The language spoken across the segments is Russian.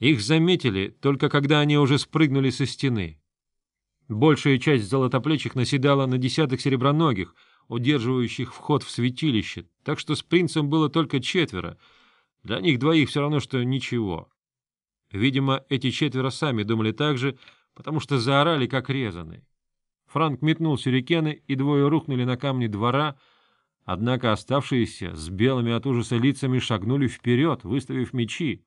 Их заметили только когда они уже спрыгнули со стены. Большая часть золотоплечих наседала на десяток сереброногих, удерживающих вход в святилище, так что с принцем было только четверо. Для них двоих все равно, что ничего. Видимо, эти четверо сами думали так же, потому что заорали, как резаны. Франк метнул сюрикены, и двое рухнули на камни двора, однако оставшиеся с белыми от ужаса лицами шагнули вперед, выставив мечи.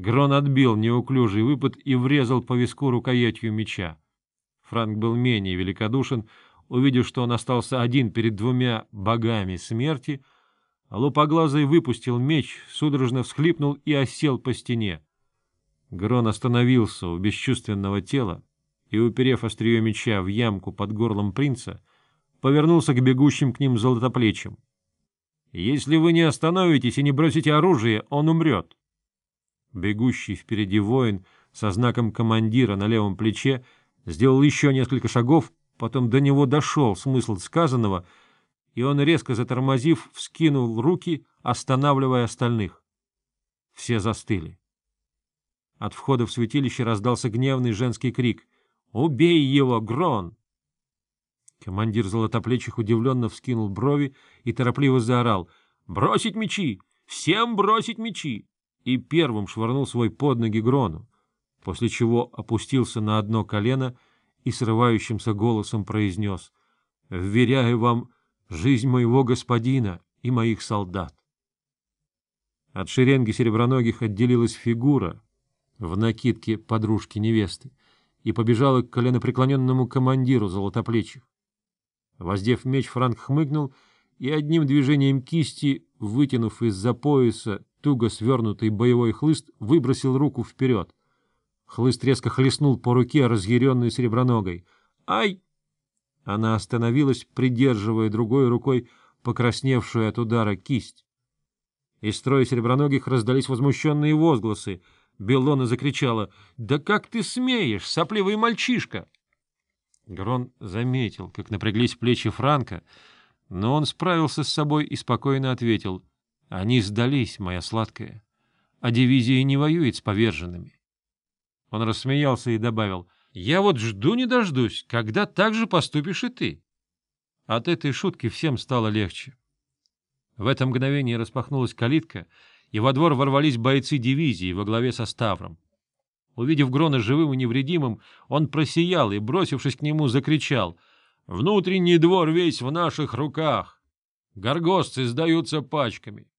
Грон отбил неуклюжий выпад и врезал по виску рукоятью меча. Франк был менее великодушен, увидев, что он остался один перед двумя богами смерти, а лупоглазый выпустил меч, судорожно всхлипнул и осел по стене. Грон остановился у бесчувственного тела и, уперев острие меча в ямку под горлом принца, повернулся к бегущим к ним золотоплечим. «Если вы не остановитесь и не бросите оружие, он умрет». Бегущий впереди воин со знаком командира на левом плече сделал еще несколько шагов, потом до него дошел смысл сказанного, и он, резко затормозив, вскинул руки, останавливая остальных. Все застыли. От входа в святилище раздался гневный женский крик. «Убей его, Грон!» Командир золотоплечих удивленно вскинул брови и торопливо заорал. «Бросить мечи! Всем бросить мечи!» И первым швырнул свой под ноги Грону, после чего опустился на одно колено и срывающимся голосом произнес «Вверяю вам жизнь моего господина и моих солдат». От шеренги сереброногих отделилась фигура, в накидке подружки невесты и побежала к коленопреклоненному командиру золотоплечих. Воздев меч, Франк хмыгнул и одним движением кисти, вытянув из-за пояса туго свернутый боевой хлыст, выбросил руку вперед. Хлыст резко хлестнул по руке, разъяренной сереброногой. «Ай!» Она остановилась, придерживая другой рукой покрасневшую от удара кисть. Из строя сереброногих раздались возмущенные возгласы — Беллона закричала. «Да как ты смеешь, сопливый мальчишка!» Грон заметил, как напряглись плечи Франка, но он справился с собой и спокойно ответил. «Они сдались, моя сладкая, а дивизия не воюет с поверженными». Он рассмеялся и добавил. «Я вот жду не дождусь, когда так же поступишь и ты». От этой шутки всем стало легче. В это мгновение распахнулась калитка — и во двор ворвались бойцы дивизии во главе со Ставром. Увидев Грона живым и невредимым, он просиял и, бросившись к нему, закричал «Внутренний двор весь в наших руках! Горгостцы сдаются пачками.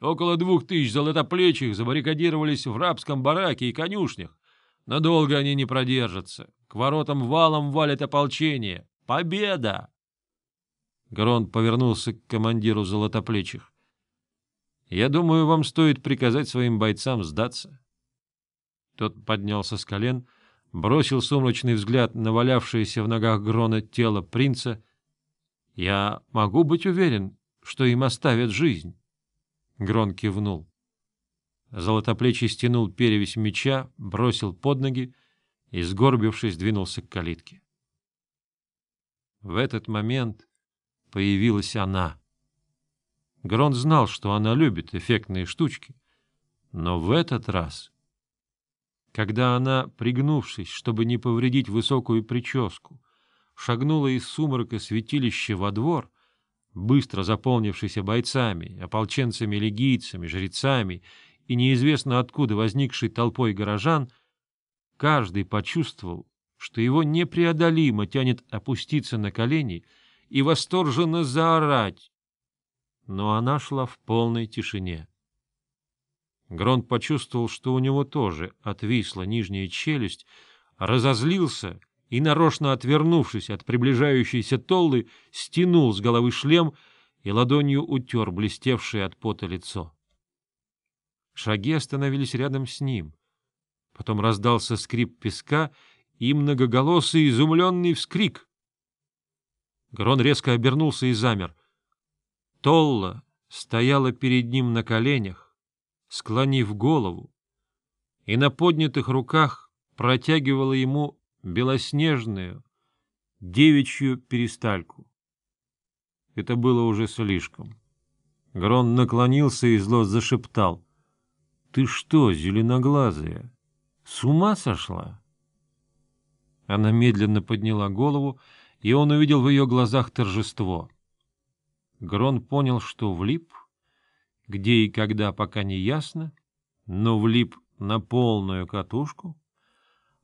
Около двух тысяч золотоплечих забаррикадировались в рабском бараке и конюшнях. Надолго они не продержатся. К воротам валом валит ополчение. Победа!» Грон повернулся к командиру золотоплечих. Я думаю, вам стоит приказать своим бойцам сдаться. Тот поднялся с колен, бросил сумрачный взгляд на валявшееся в ногах Грона тело принца. Я могу быть уверен, что им оставят жизнь. Грон кивнул. Золотоплечий стянул перевесь меча, бросил под ноги и, сгорбившись, двинулся к калитке. В этот момент появилась она — Грон знал, что она любит эффектные штучки. Но в этот раз, когда она, пригнувшись, чтобы не повредить высокую прическу, шагнула из сумрака святилища во двор, быстро заполнившийся бойцами, ополченцами-легийцами, жрецами и неизвестно откуда возникшей толпой горожан, каждый почувствовал, что его непреодолимо тянет опуститься на колени и восторженно заорать но она шла в полной тишине. Гронт почувствовал, что у него тоже отвисла нижняя челюсть, разозлился и, нарочно отвернувшись от приближающейся Толлы, стянул с головы шлем и ладонью утер блестевшее от пота лицо. Шаги остановились рядом с ним. Потом раздался скрип песка и многоголосый изумленный вскрик. Грон резко обернулся и замер. Толла стояла перед ним на коленях, склонив голову, и на поднятых руках протягивала ему белоснежную девичью перестальку. Это было уже слишком. Грон наклонился и зло зашептал. — Ты что, зеленоглазая, С ума сошла? Она медленно подняла голову, и он увидел в ее глазах торжество. Грон понял, что влип, где и когда пока не ясно, но влип на полную катушку.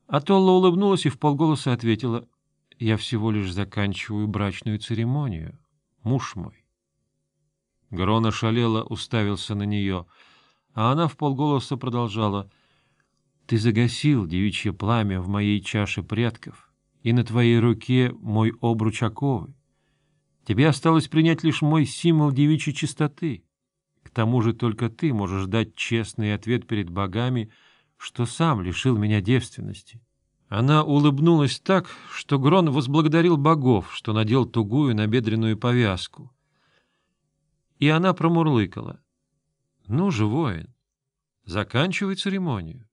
А Толла улыбнулась и вполголоса ответила, «Я всего лишь заканчиваю брачную церемонию, муж мой». Грон ошалело уставился на нее, а она вполголоса продолжала, «Ты загасил девичье пламя в моей чаше предков, и на твоей руке мой обруч оковы. Тебе осталось принять лишь мой символ девичьей чистоты. К тому же только ты можешь дать честный ответ перед богами, что сам лишил меня девственности». Она улыбнулась так, что Грон возблагодарил богов, что надел тугую набедренную повязку. И она промурлыкала. — Ну же, воин, заканчивай церемонию.